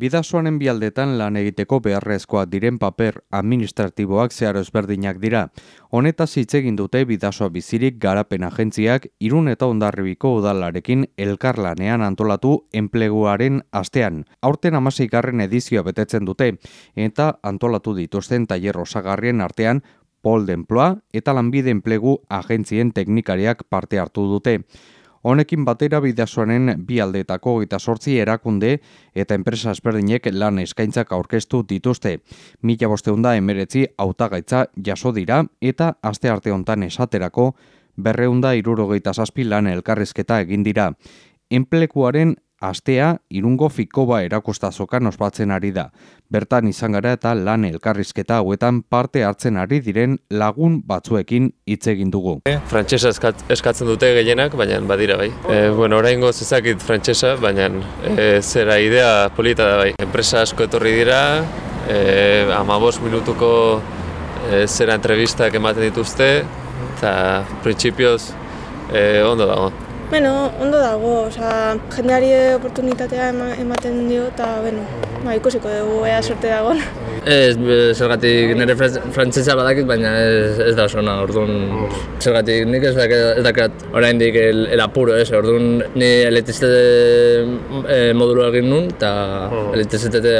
Bidasoanen bialdetan lan egiteko beharrezkoa diren paper administratiboak zeharo ezberdinak dira. Honetaz hitz egin dute bidasoa bizirik garapen agentziak irun eta ondarribiko udalarekin elkarlanean antolatu enpleguaren astean. Aurten amaseikarren edizioa betetzen dute eta antolatu dituzten tailer osagarrien artean Pol Denploa eta lanbide enplegu agentzien teknikariak parte hartu dute. Honekin batera bidasoanen bi aldeetako eta sortzi erakunde eta enpresa ezberdinek lan eskaintzak aurkeztu dituzte. Mila bosteunda emeretzi autagaitza jaso dira eta aste arte hontan esaterako berreunda irurogeita zazpi lan elkarrezketa egin dira. Enplekuaren astea irungo fikoba erakustazokan ospatzen ari da. Bertan izan gara eta lan elkarrizketa hauetan parte hartzen ari diren lagun batzuekin hitz egin dugu. Frantsesa eskatzen dute gehienak, baina badira bai. E, bueno, oraingo ezakit frantsesa, baina e, zera idea polita da bai. Enpresa asko etorri dira, e, amabos minutuko e, zera entrevistak ematen dituzte, eta printzipioz e, ondo dago. Bueno, ondo dago, oza, jendeari oportunitatea ematen dio eta, bueno, ba, ikusiko dugu ea sorte dagoen. Ez, zergatik nire frantzesa badakit, baina ez, ez da zona, orduan, zergatik nik ez dakat, ez dakat orain dik el, el apuro, ez, orduan, ni elektrizitate e, modulu egin nun, eta oh. elektrizitate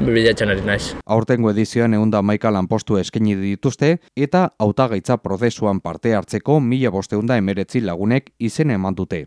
bilatzen ari naiz. Aurtengo edizioan egun da maika lanpostu eskaini dituzte, eta hautagaitza prozesuan parte hartzeko mila bosteunda emeretzi lagunek izen eman dute.